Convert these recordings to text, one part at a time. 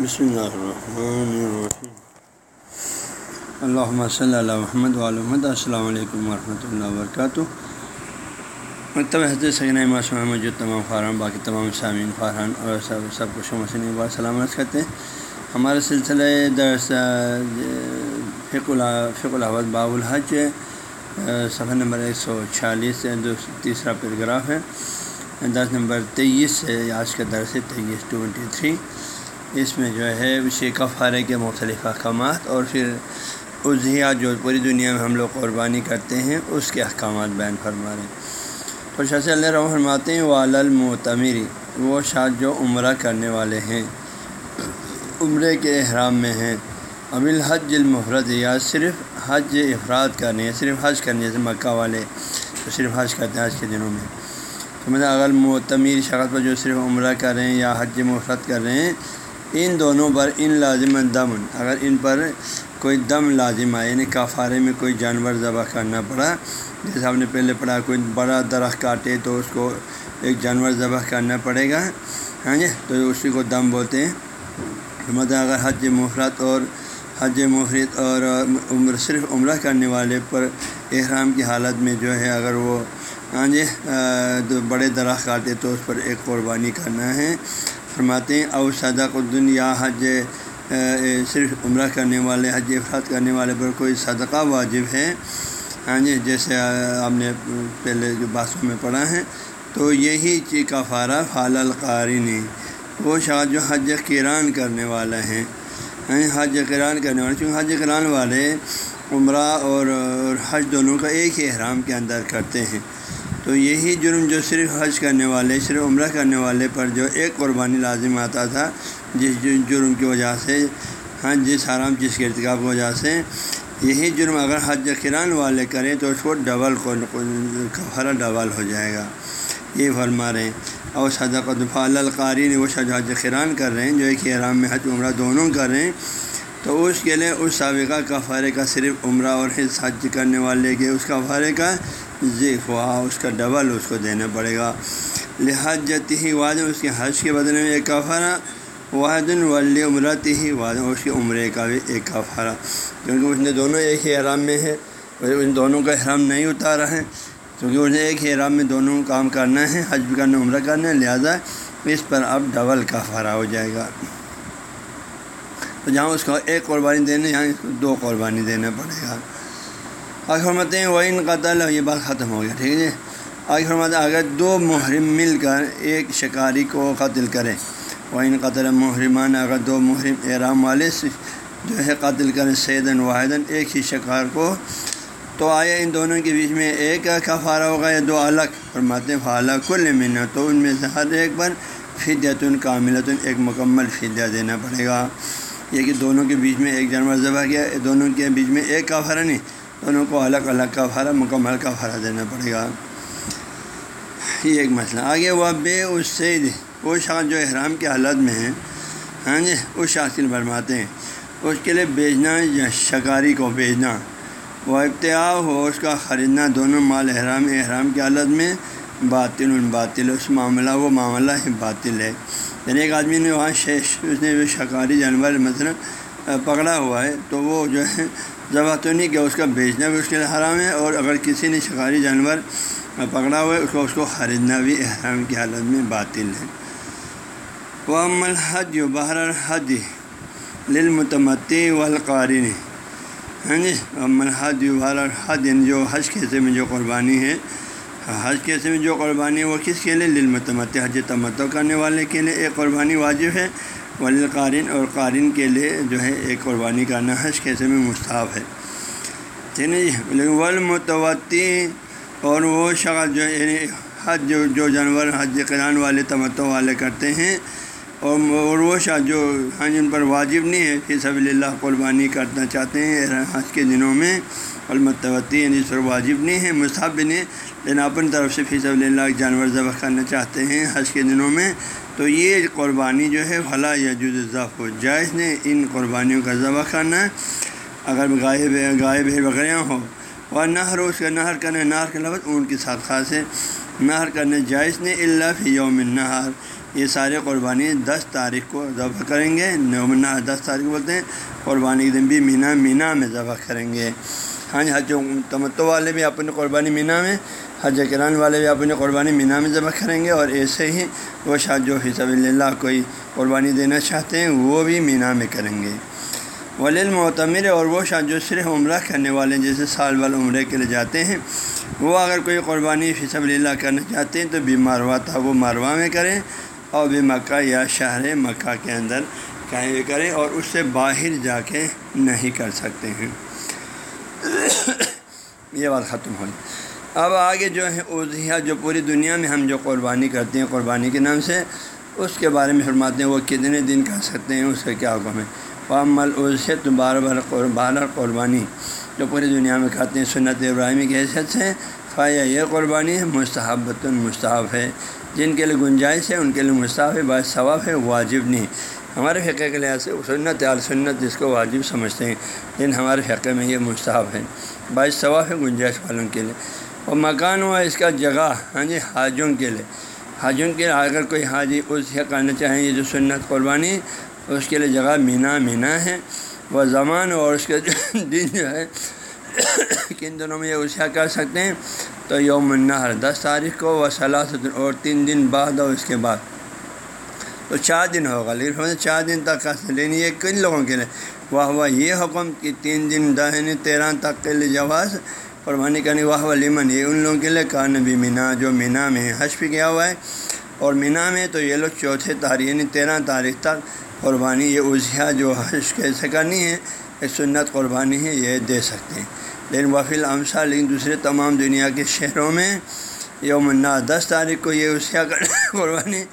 بسم اللہ الرحمن الرحیم اللہم صلی اللہ محمد محمد السلام علیکم ورحمۃ اللہ وبرکاتہ مکتب حضرت سکینہ معصومہ موجود تمام خاران باقی تمام سامعین فارحان اور سب سب کو شمسن بار سلامت کرتے ہیں ہمارے سلسلہ درس فق فق الحوض باب الحج صفحہ نمبر ایک سو چھیالیس سے جو تیسرا پیراگراف ہے. درس نمبر تیئیس سے آج کا درس ہے تیئیس ٹوینٹی تھری. اس میں جو ہے اسی کفارے کے مختلف احکامات اور پھر اضحیہ جو پوری دنیا میں ہم لوگ قربانی کرتے ہیں، اس کے احکامات بیان فرما رہے ہیں۔ تو شاہ اللہ رحم فرماتے ہیں والمتمری وہ شاہ جو عمرہ کرنے والے ہیں، عمرے کے احرام میں ہیں۔ اب الحج المفرد، یا صرف حج افراد کرنے، یا صرف حج کرنے، جیسے مکہ والے، تو صرف حج کرتے ہیں آج کے دنوں میں۔ تو مطلب اگر معتمیر شخص پر جو صرف عمرہ کر رہے ہیں یا حج مفرد کر رہے ہیں ان دونوں پر ان لازم دم۔ اگر ان پر کوئی دم لازم آئے یعنی کافارے میں کوئی جانور ذبح کرنا پڑا، جیسے آپ نے پہلے پڑھا کوئی بڑا درخت کاٹے تو اس کو ایک جانور ذبح کرنا پڑے گا ہاں جی؟ تو اسی کو دم بولتے ہیں۔ مطلب اگر حج مفرت اور حج مفرت اور عمر صرف عمرہ کرنے والے پر احرام کی حالت میں جو ہے، اگر وہ ہاں جی بڑے درخت کاٹے تو اس پر ایک قربانی کرنا ہے۔ فرماتے ہیں او صدق الدن یا حج صرف عمرہ کرنے والے، حج افراد کرنے والے پر کوئی صدقہ واجب ہے؟ ہاں جی جیسے آپ نے پہلے جو باتوں میں پڑھا ہے، تو یہی چی کفارہ فال القارن وہ شاہ جو حج کران کرنے والا ہیں ہاں جی، حج کران کرنے والے، چونکہ حج کران والے عمرہ اور حج دونوں کا ایک ہی احرام کے اندر کرتے ہیں۔ تو یہی جرم جو صرف حج کرنے والے، صرف عمرہ کرنے والے پر جو ایک قربانی لازم آتا تھا، جس جرم کی وجہ سے ہاں جس حرام، جس کے ارتکاب کی وجہ سے، یہی جرم اگر حج کران والے کریں تو اس کو ڈبل کفارہ ڈبل ہو جائے گا۔ یہ فرما رہے ہیں۔ اور صدق دفاع القاری نے وہ شج حج کران کر رہے ہیں، جو ایک احرام میں حج عمرہ دونوں کر رہے ہیں، تو اس کے لیے اس سابقہ کفارے کا صرف عمرہ اور حص حج کرنے والے کے اس کفارے کا ذیف ہوا اس کا ڈبل اس کو دینا پڑے گا۔ لحاظ ہی واد اس کے حج کے بدلے میں ایک کافارہ واحد ولی عمرت ہی واد اس کے عمرے کا بھی ایک کافارہ کیونکہ اس نے دونوں ایک ہی احرام میں ہے ان دونوں کا احرام نہیں اتارا ہے۔ کیونکہ انہیں ایک ہی احرام میں دونوں کام کرنا ہے، حج بھی کرنا، عمرہ کرنا ہے، لہٰذا اس پر اب ڈبل کافارہ ہو جائے گا۔ تو جہاں اس کو ایک قربانی دینے یہاں اس کو دو قربانی دینا پڑے گا۔ آج فرماتے ہیں وہ ان قتل، یہ بات ختم ہو گیا، ٹھیک ہے جی؟ آج فرماتے ہیں اگر دو محرم مل کر ایک شکاری کو قتل کریں وہ ان قتل محرمان اگر دو محرم احرام والے جو ہے قتل کریں سیدن واحدن ایک ہی شکار کو، تو آیا ان دونوں کے بیچ میں ایک کا فارہ ہوگا یا دو الگ؟ فرماتے ہیں فعال کل منت تو ان میں سے ہر ایک پر فدیتن کاملتن، ایک مکمل فدیہ دینا پڑے گا۔ یہ کہ دونوں کے بیچ میں ایک جانور ذبح کیا، دونوں کے بیچ میں ایک کا نہیں دونوں کو الگ الگ کا فرا مکمل کا فرا دینا پڑے گا۔ یہ ایک مسئلہ۔ آگے وہ بے اس سے وہ شخص جو احرام کی حالت میں ہیں ہاں جی اس شخص کے برماتے ہیں۔ اس کے لیے بیچنا یا شکاری کو بیچنا۔ وہ ابتیا ہو، اس کا خریدنا دونوں مال احرام احرام کی حالت میں باطل باطل۔ اس معاملہ، وہ معاملہ ہی باطل ہے۔ یعنی ایک آدمی نے وہاں شیش اس نے جو شکاری جانور مثلا، پکڑا ہوا ہے، تو وہ جو ہے ذبح تو نہیں کہ اس کا بیچنا بھی اس کے لیے حرام ہے اور اگر کسی نے شکاری جانور پکڑا ہوا ہے، اس کو اس کو خریدنا بھی احرام کی حالت میں باطل ہے۔ وہ الحج حج و بہر حج للمتمتی والقارن ہاں جی؟ عمل حج و بہر حج یعنی جو حج کے میں جو قربانی ہے حج کے میں جو قربانی ہے وہ کس کے لیے؟ للمتمت حج تمتو کرنے والے کے لیے ایک قربانی واجب ہے ولی قارن اور قارن کے لیے جو ہے ایک قربانی کرنا حج کے میں مستحب ہے۔ یعنی ٹھیک ہے ولمتوتی اور وہ شخص جو یعنی حج جو جو جانور حج قرآن والے تمتو والے کرتے ہیں، اور وہ شاہ جو ہاں جی، جن پر واجب نہیں ہے پھر سبھی اللہ قربانی کرنا چاہتے ہیں حج کے دنوں میں۔ المتوتی یعنی اس پر واجب نہیں ہے مصحب بھی نہیں۔ لیکن اپنی طرف سے فی صلی اللہ جانور ذبح کرنا چاہتے ہیں حج کے دنوں میں۔ تو یہ قربانی جو ہے فلاں یا جز ضف ہو جائز نے ان قربانیوں کا ذبح کرنا۔ ہے اگر گائے گائے بھیڑ بکریاں ہو۔ اور نہر، اس کا نہر کرنا نہر کے لفظ ان کی ساتھ خاص ہے۔ نہر کرنے جائز نے اللہ فی یوم نہر یہ سارے قربانی دس تاریخ کو ذبح کریں گے۔ نومنا دس تاریخ کو بولتے ہیں۔ قربانی کے دن بھی مینا مینا میں ذبح کریں گے۔ ہاں جی حج تمتو والے بھی اپنی قربانی مینا میں حج کران والے بھی اپنی قربانی مینا میں ذبح کریں گے اور ایسے ہی وہ شاہ جو حسب اللہ کوئی قربانی دینا چاہتے ہیں، وہ بھی مینا میں کریں گے۔ ولیل معتمر اور وہ شاہ جو صرف عمرہ کرنے والے جیسے سال بال عمرے کے لیے جاتے ہیں، وہ اگر کوئی قربانی فصب اللہ کرنا چاہتے ہیں تو بھی ماروا تھا وہ ماروا میں کریں اور بھی مکہ یا شہر مکہ کے اندر کہیں بھی کریں اور اس سے باہر جا کے نہیں کر سکتے ہیں۔ یہ بات ختم ہوئی اب آگے جو ہے اضحیہ جو پوری دنیا میں ہم جو قربانی کرتے ہیں، قربانی کے نام سے، اس کے بارے میں فرماتے ہیں وہ کتنے دن کر سکتے ہیں، اس کا کیا حکم ہے۔ پامل تو بار بار بار قربانی جو پوری دنیا میں کھاتے ہیں، سنت ابراہیمی کی حیثیت سے فائدہ یہ قربانی ہے مستحبت المستحب ہے۔ جن کے لیے گنجائش ہے، ان کے لیے مستحب ہے باعث ثواف ہے، واجب نہیں۔ ہمارے فقے کے لحاظ سے سنت عال سنت جس کو واجب سمجھتے ہیں لیکن ہمارے فقے میں یہ مستحب ہے باعث ثواف ہے گنجائش والوں کے لیے۔ اور مکان ہوا اس کا جگہ ہاں جی حاجوں کے لیے۔ حاجوں کے اگر کوئی حاجی اس کرنا چاہیں یہ جو سنت قربانی، اس کے لیے جگہ مینا مینا ہے۔ وہ زمان اور اس کے دن جو ہے، کن دنوں میں یہ اسیا کر سکتے ہیں؟ تو یوم النہر، دس تاریخ کو، وہ سلاست اور تین دن بعد اور اس کے بعد۔ تو چار دن ہوگا لیکن چار دن تک کا لیکن یہ کن لوگوں کے لیے؟ واہ واہ، یہ حکم کہ تین دن دہنی تیرہ تک کے لیے جواز قربانی کرنے واہ و لیمن یہ ان لوگوں کے لیے کان بھی مینا، جو مینا میں حش بھی کیا ہوا ہے، اور مینا میں تو یہ لوگ چوتھے تاریخ یعنی تیرہ تاریخ تک قربانی، یہ اضحیٰ جو حج کیسے کرنی ہے، یہ سنت قربانی ہے، یہ دے سکتے ہیں۔ لیکن وفیل امسا لیکن دوسرے تمام دنیا کے شہروں میں یوم دس تاریخ کو یہ اضحیٰ کر قربانی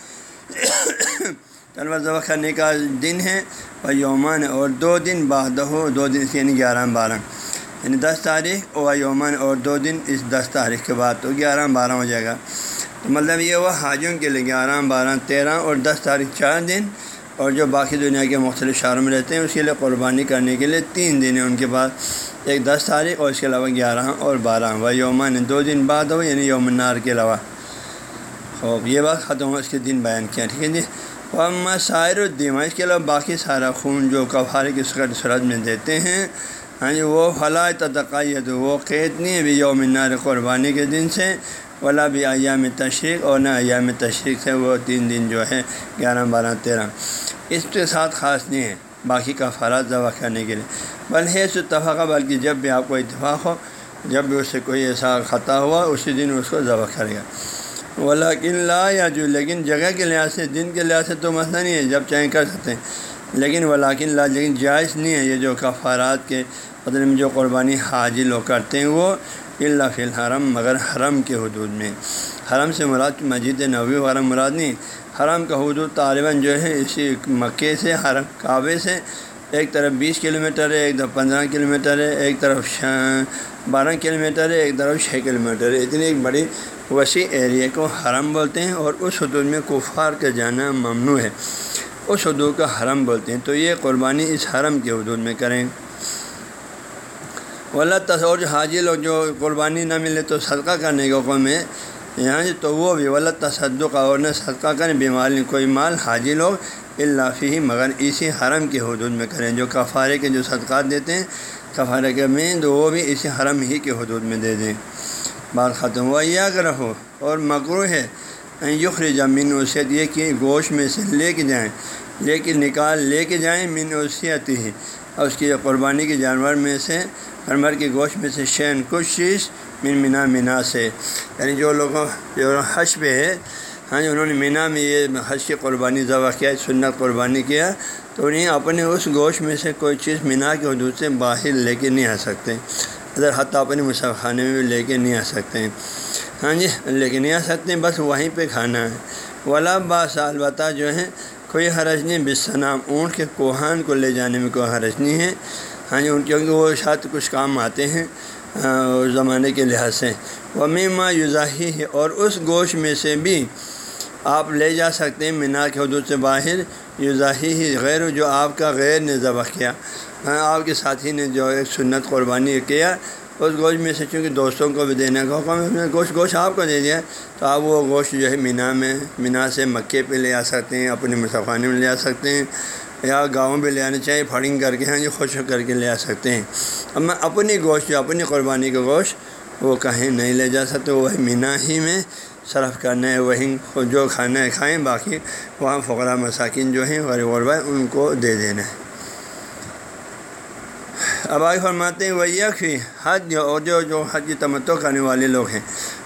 طلبہ ذبح کرنے کا دن ہے اور یومان اور دو دن بعد ہو، دو دن یعنی گیارہ بارہ۔ یعنی دس تاریخ اور یومن اور دو دن اس دس تاریخ کے بعد تو گیارہ بارہ ہو جائے گا۔ تو مطلب یہ وہ حاجوں کے لیے گیارہ بارہ تیرہ اور دس تاریخ چار دن اور جو باقی دنیا کے مختلف شہروں میں رہتے ہیں، اس کے لیے قربانی کرنے کے لیے تین دن ہیں۔ ان کے پاس ایک دس تاریخ اور اس کے علاوہ گیارہ اور بارہ۔ و یومن دو دن بعد ہو یعنی یومنار کے علاوہ۔ خوب، یہ بات ختم ہو، اس کے دن بیان کیا ٹھیک ہے جی؟ وہ شاعر الدیمہ اس کے علاوہ باقی سارا خون جو کفارے کی سکٹ سرحد میں دیتے ہیں ہاں جی وہ فلاح تقایت وہ قید نہیں ہے بھی یومنار قربانی کے دن سے، ولا بھی ایام تشریق، اور نہ ایام تشریق سے، وہ تین دن جو ہے، گیارہ، بارہ، تیرہ۔ اس کے ساتھ خاص نہیں ہے، باقی کا فرات ذبح کرنے کے لیے۔ بل ہے اتفاق بلکہ جب بھی آپ کو اتفاق ہو، جب بھی اس سے کوئی ایسا خطا ہوا، اسی دن اس کو ذبح کرے گا۔ ولاکن لا یا جو لیکن جگہ کے لحاظ سے، دن کے لحاظ سے تو مسئلہ نہیں ہے، جب چاہیں کر سکتے ہیں۔ لیکن ولاکن لا، لیکن جائز نہیں ہے یہ جو کفارات کے مطلب جو قربانی حاجی لوگ کرتے ہیں، وہ اللہ فی الحرم، مگر حرم کے حدود میں۔ حرم سے مراد مسجد نبی حرم مراد نہیں۔ حرم کا حدود طالباً جو ہے، اسی مکے سے، حرم کعبے سے۔ ایک طرف بیس کلو میٹر ہے، ایک طرف پندرہ کلو میٹر ہے، ایک طرف بارہ کلو میٹر ہے، ایک طرف چھ کلو میٹر ہے۔ اتنی ایک بڑی وسیع ایریا کو حرم بولتے ہیں اور اس حدود میں کفار کا جانا ممنوع ہے۔ اس حدود کا حرم بولتے ہیں، تو یہ قربانی اس حرم کے حدود میں کریں۔ ولا تصور جو حاجی لوگ جو قربانی نہ ملے تو صدقہ کرنے کے حکم ہے یہاں تو وہ بھی ولا تصدق اور نہ صدقہ کریں بیماری کوئی مال حاجی لوگ اللہ مگر اسی حرم کے حدود میں کریں۔ جو کفارے کے جو صدقات دیتے ہیں، کفارے کے میں تو وہ بھی اسی حرم ہی کے حدود میں دے دیں۔ بات ختم ہوا یا اگر ہو اور مکرو ہے یخر زمین وصیت یہ کہ گوشت میں سے لے کے جائیں، لے کے نکال لے کے جائیں من وصیت ہی۔ اور اس کی قربانی کے جانور میں سے ہر کے گوشت میں سے شین کچھ چیز من مینا مینا سے۔ یعنی جو لوگوں، جو حج پہ ہے ہاں جی انہوں نے مینا میں یہ حج کی قربانی، ذبح کیا، سنت قربانی کیا، تو انہیں اپنے اس گوشت میں سے کوئی چیز مینا کے حدود سے باہر لے کے نہیں آ سکتے۔ اگر حتیٰ اپنے مصحف خانے میں بھی لے کے نہیں آ سکتے ہیں۔ ہاں جی لے کے نہیں آ سکتے ہیں، بس وہیں پہ کھانا ہے۔ ولا باس، البتہ جو ہے، کوئی حرج نہیں بسنام اونٹ کے کوہان کو لے جانے میں کوئی حرج نہیں ہے۔ ہاں جی ان کیونکہ وہ شاید کچھ کام آتے ہیں زمانے کے لحاظ سے۔ وہ میما یوزاہی ہے اور اس گوشت میں سے بھی آپ لے جا سکتے ہیں مینا کے حدود سے باہر۔ یوزاہی ہی غیر جو آپ کا غیر نے ذبح کیا۔ ہاں، آپ کے ساتھی نے جو ایک سنت قربانی کیا، اس گوشت میں سے چونکہ دوستوں کو بھی دینے کا حکم ہے گوشت گوشت آپ کو دے دیا، تو آپ وہ گوشت جو ہے مینا میں، مینا سے مکے پہ لے آ سکتے ہیں، اپنے مسافانے میں لے آ سکتے ہیں، یا گاؤں میں لے آنے چاہیے پھڑنگ کر کے ہاں جی خوش کر کے لے آ سکتے ہیں۔ اب میں اپنی گوشت جو اپنی قربانی کا گوشت وہ کہیں نہیں لے جا سکتے وہی مینا ہی میں صرف کرنا ہے، وہیں جو کھانا ہے کھائیں، باقی وہاں فقرا مساکین جو ہیں، غریب غربا ان کو دے دینا ہے۔ اب آئی فرماتے ہیں وہ یکفی حج اور جو جو حج تمتو کرنے والے لوگ ہیں۔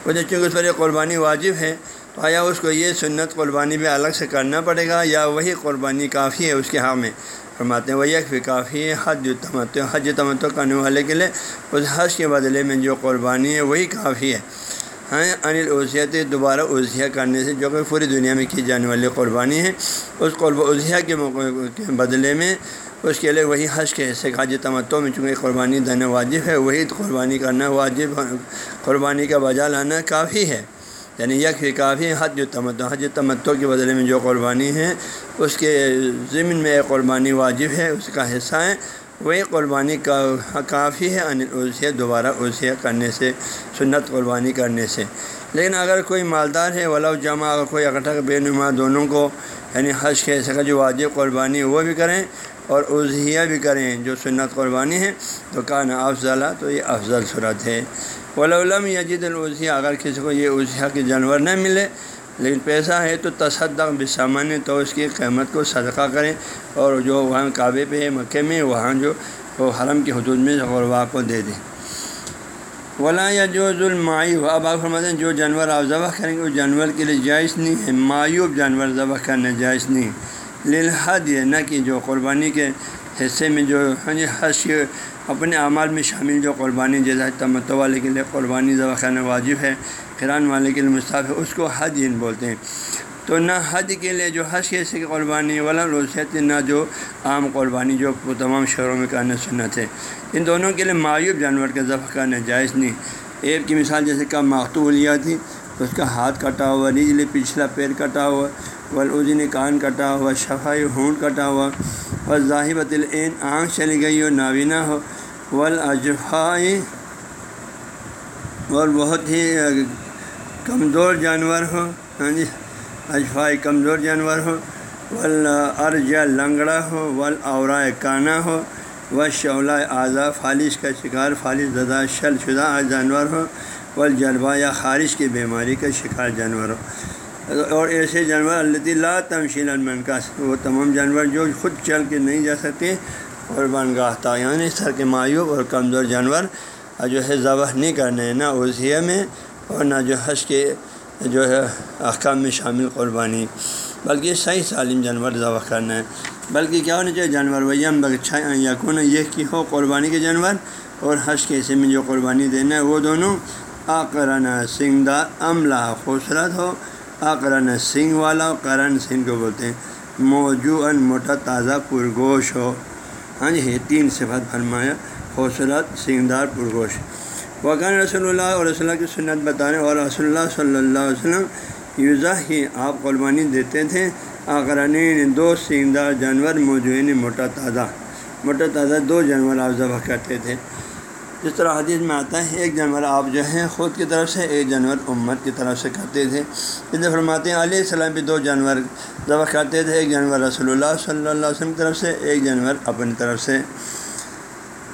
وہ جو چونکہ اس پر یہ قربانی واجب ہے، تو آیا اس کو یہ سنت قربانی بھی الگ سے کرنا پڑے گا یا وہی قربانی کافی ہے اس کے حق میں؟ فرماتے ہیں وہ یکفی کافی ہے حج تمتو حج تمتو کرنے والے کے لیے۔ اس حج کے بدلے میں جو قربانی ہے، وہی کافی ہے۔ ہاں انل اوسیت دوبارہ اوزیہ کرنے سے، جو کہ پوری دنیا میں کی جانے والی قربانی ہے۔ اس قرب اوزیہ کے موقع کے بدلے میں اس کے لیے وہی حج کے حصے حج تمتوں میں چونکہ قربانی دینا واجب ہے، وہی قربانی کرنا واجب، قربانی کا بجا لانا کافی ہے۔ یعنی یک بھی کافی حج جو تمتو حج تمتو کے بدلے میں جو قربانی ہے، اس کے ضمن میں ایک قربانی واجب ہے، اس کا حصہ ہے۔ وہی قربانی کا کافی ہے ان اسے دوبارہ اسے کرنے سے، سنت قربانی کرنے سے۔ لیکن اگر کوئی مالدار ہے ولا جمع، اگر کوئی اکٹھا بے نما دونوں کو یعنی حج کے حصے کا جو واجب قربانی، وہ بھی کریں اور عضحیہ بھی کریں جو سنت قربانی ہے، تو کہنا افضل، تو یہ افضل صورت ہے۔ ولولم یجید العضیہ اگر کسی کو یہ عضحیہ کے جانور نہ ملے لیکن پیسہ ہے تو تصدق بسامان تو اس کی قیمت کو صدقہ کریں اور جو وہاں کعبے پہ ہے مکے میں، وہاں جو وہ حرم کے حدود میں غربا کو دے دیں۔ ولا یا جو ظلمائی ہو اب آپ فرماتے ہیں، جو جانور آپ ذبح کریں گے اس جانور کے لیے جائز نہیں ہے۔ معیوب جانور ذبح کرنا جائز نہیں للحد یہ نہ کہ جو قربانی کے حصے میں جو ہاں جی حج اپنے اعمال میں شامل جو قربانی جیسا تمتو والے کے لیے قربانی ذبح کرنا واجب ہے، قرآن والے کے لیے مصطف ہے، اس کو حج ان بولتے ہیں۔ تو نہ حج کے لیے جو حج کے کی قربانی والا روسیت نہ جو عام قربانی جو تمام شہروں میں کرنا سنت ہے۔ ان دونوں کے لیے معیوب جانور کا ذبح کرنا جائز نہیں۔ ایپ کی مثال جیسے کہ ماختولیا تھی اس کا ہاتھ کٹا ہوا نیچلے پچھلا پیر کٹا ہوا ولعین کان کٹا ہوا، شفائی ہونٹ کٹا ہوا و ظاہبۃ العین آنکھ چلی گئی ہو، نابینا ہو ولاجفائی اور بہت ہی کمزور جانور ہو ہاں جی اجفائی کمزور جانور ہو ولارجا لنگڑا ہو ولاورا کانا ہو و شعلہ اعضا فالش کا شکار، فالش زدہ شل شدہ جانور ہو والجلبہ یا خارش کی بیماری کا شکار جانور ہو اور ایسے جانور اللہ لا تمشیل المنکا وہ تمام جانور جو خود چل کے نہیں جا سکتے قربان گاہ تھا یعنی سر کے معیوب اور کمزور جانور جو ہے ذبح نہیں کرنے ہیں نہ اوزیہ میں اور نہ جو حج کے جو ہے احکام میں شامل قربانی، بلکہ صحیح سالم جانور ذبح کرنا ہے۔ بلکہ کیا ہونا چاہیے؟ جانور ویم بچھا یا کون یہ کہ ہو قربانی کے جانور اور حج کے حصے میں جو قربانی دینا ہے، وہ دونوں آکرن سنگ دار عملہ خوبصورت ہو۔ آکرن سنگ والا کرن سنگھ کو بولتے ہیں۔ موجو ان موٹا تازہ پرگوش ہو۔ ہاں جی تین صفت فرمایا حوصلات سنگدار پرگوش۔ وقان رسول اللہ اور رسول اللہ کی سنت بتانے اور رسول اللہ صلی اللہ علیہ وسلم یوزا ہی آپ قربانی دیتے تھے۔ آقرانی دو سینگدار جانور موجود موٹا تازہ۔ موٹا تازہ دو جانور آپ ذبح کرتے تھے۔ جس طرح حدیث میں آتا ہے، ایک جانور آپ جو ہیں خود کی طرف سے، ایک جانور امت کی طرف سے کرتے تھے۔ جیسے فرماتے ہیں، علیہ السلام بھی دو جانور ذبح کرتے تھے، ایک جانور رسول اللہ صلی اللہ علیہ وسلم کی طرف سے، ایک جانور اپنی طرف سے۔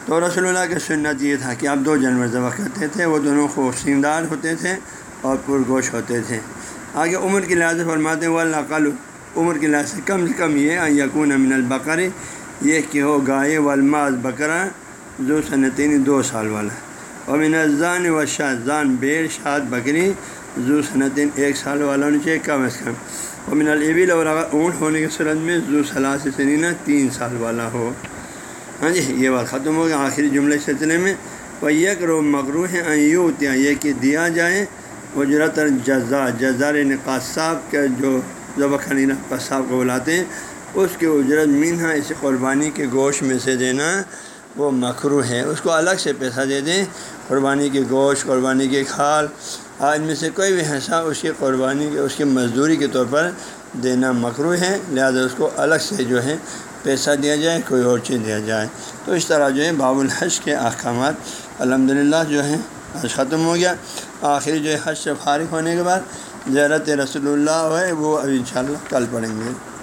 تو رسول اللہ کی سنت یہ تھا کہ آپ دو جانور ذبح کرتے تھے، وہ دونوں خوشیندار ہوتے تھے اور پرگوش ہوتے تھے۔ آگے عمر کے لحاظ سے فرماتے ہیں والقل عمر کے لحاظ سے کم سے کم یہ یقون امن البقر، یہ کہ ہو گائے والماز بکرا جو صنعتین دو سال والا اور منزان و شاہ زان بیر شاد بکری زو صنعتین ایک سال والا ہونا چاہیے، کم از کم۔ اور من البل اور اگر اونٹ ہونے کی صورت میں زو صلاح سنینہ تین سال والا ہو۔ ہاں جی یہ بات ختم ہو گیا آخری جملے سلسلے میں۔ وہ یک رو مغرو ہے یہ کہ دیا جائے۔ اجرت الجزا جزار قصاب کا جو ذبح خنینہ قصاب کو بلاتے ہیں، اس کے اجرت مینہ اس قربانی کے گوشت میں سے دینا۔ وہ مکرو ہے اس کو الگ سے پیسہ دے دیں۔ قربانی کے گوشت، قربانی کے کھال۔ آج میں سے کوئی بھی حصہ اس کی قربانی کے، اس کی مزدوری کے طور پر دینا مکرو ہے۔ لہذا اس کو الگ سے جو ہے پیسہ دیا جائے، کوئی اور چیز دیا جائے۔ تو اس طرح جو ہے باب الحج کے احکامات الحمد للہ جو ہے حج ختم ہو گیا۔ آخری جو ہے حج سے فارغ ہونے کے بعد زیارت رسول اللہ ہے وہ ابھی انشاءاللہ کل پڑھیں گے۔